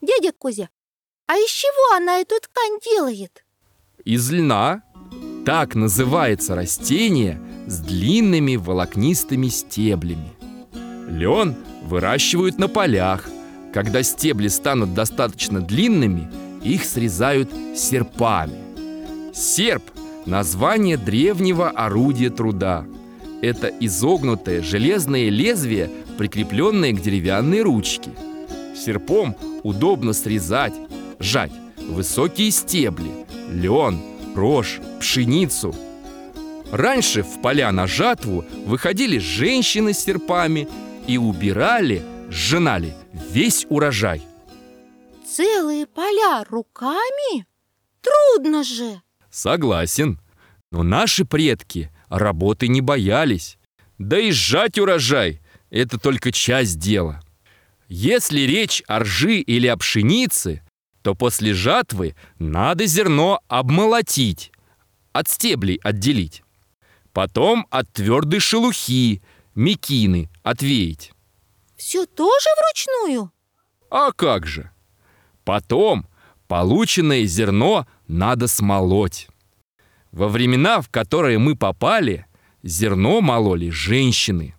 Дядя Кузя, а из чего она эту ткань делает? Из льна. Так называется растение с длинными волокнистыми стеблями. Лен выращивают на полях. Когда стебли станут достаточно длинными, их срезают серпами. Серп – название древнего орудия труда. Это изогнутое железное лезвие, прикрепленное к деревянной ручке. Серпом удобно срезать, жать высокие стебли, лен, рожь, пшеницу. Раньше в поля на жатву выходили женщины с серпами и убирали, сжинали весь урожай. Целые поля руками? Трудно же! Согласен. Но наши предки работы не боялись. Да и сжать урожай – это только часть дела. Если речь о ржи или о пшенице, то после жатвы надо зерно обмолотить, от стеблей отделить. Потом от твердой шелухи, мекины отвеять. Все тоже вручную? А как же? Потом полученное зерно надо смолоть. Во времена, в которые мы попали, зерно мололи женщины.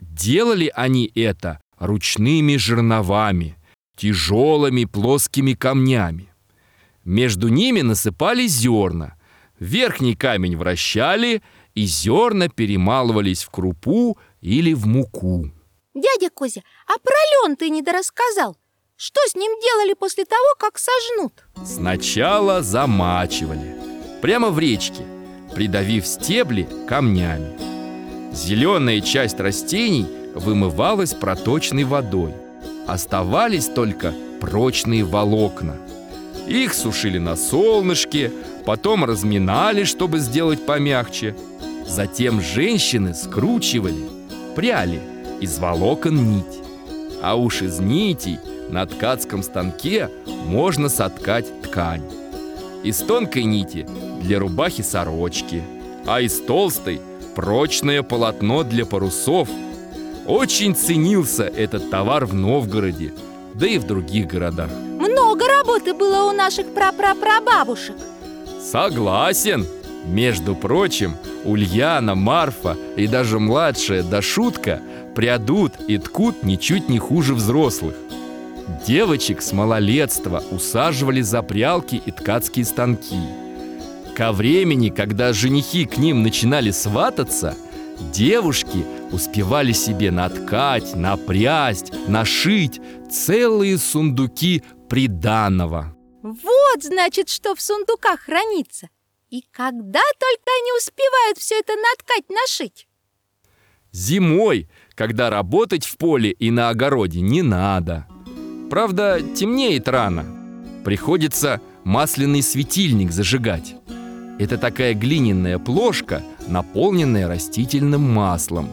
Делали они это ручными жерновами, тяжелыми плоскими камнями. Между ними насыпали зерна. Верхний камень вращали, и зерна перемалывались в крупу или в муку. Дядя Кузя, а про лен ты не дорассказал. Что с ним делали после того, как сожнут? Сначала замачивали. Прямо в речке, придавив стебли камнями. Зеленая часть растений вымывалась проточной водой. Оставались только прочные волокна. Их сушили на солнышке, потом разминали, чтобы сделать помягче. Затем женщины скручивали, пряли из волокон нить. А уж из нитей на ткацком станке можно соткать ткань. Из тонкой нити для рубахи сорочки, а из толстой прочное полотно для парусов. Очень ценился этот товар в Новгороде, да и в других городах. Много работы было у наших прапрапрабабушек. Согласен. Между прочим, Ульяна, Марфа и даже младшая Дашутка прядут и ткут ничуть не хуже взрослых. Девочек с малолетства усаживали за прялки и ткацкие станки. Ко времени, когда женихи к ним начинали свататься, девушки успевали себе наткать, напрясть, нашить целые сундуки приданного. Вот, значит, что в сундуках хранится. И когда только они успевают все это наткать, нашить? Зимой, когда работать в поле и на огороде не надо. Правда, темнеет рано. Приходится масляный светильник зажигать. Это такая глиняная плошка, наполненная растительным маслом.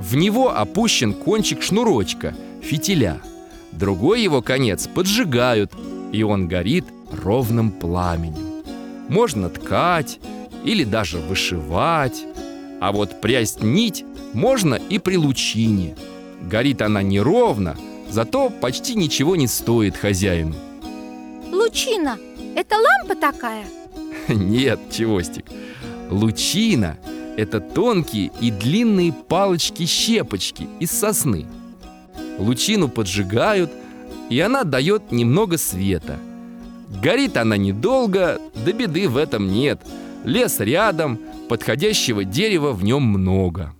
В него опущен кончик шнурочка, фитиля. Другой его конец поджигают, и он горит ровным пламенем. Можно ткать или даже вышивать. А вот прясть нить можно и при лучине. Горит она неровно, зато почти ничего не стоит хозяину. Лучина – это лампа такая? Нет, Чевостик. Лучина – это тонкие и длинные палочки-щепочки из сосны. Лучину поджигают, и она дает немного света. Горит она недолго, да беды в этом нет. Лес рядом, подходящего дерева в нем много.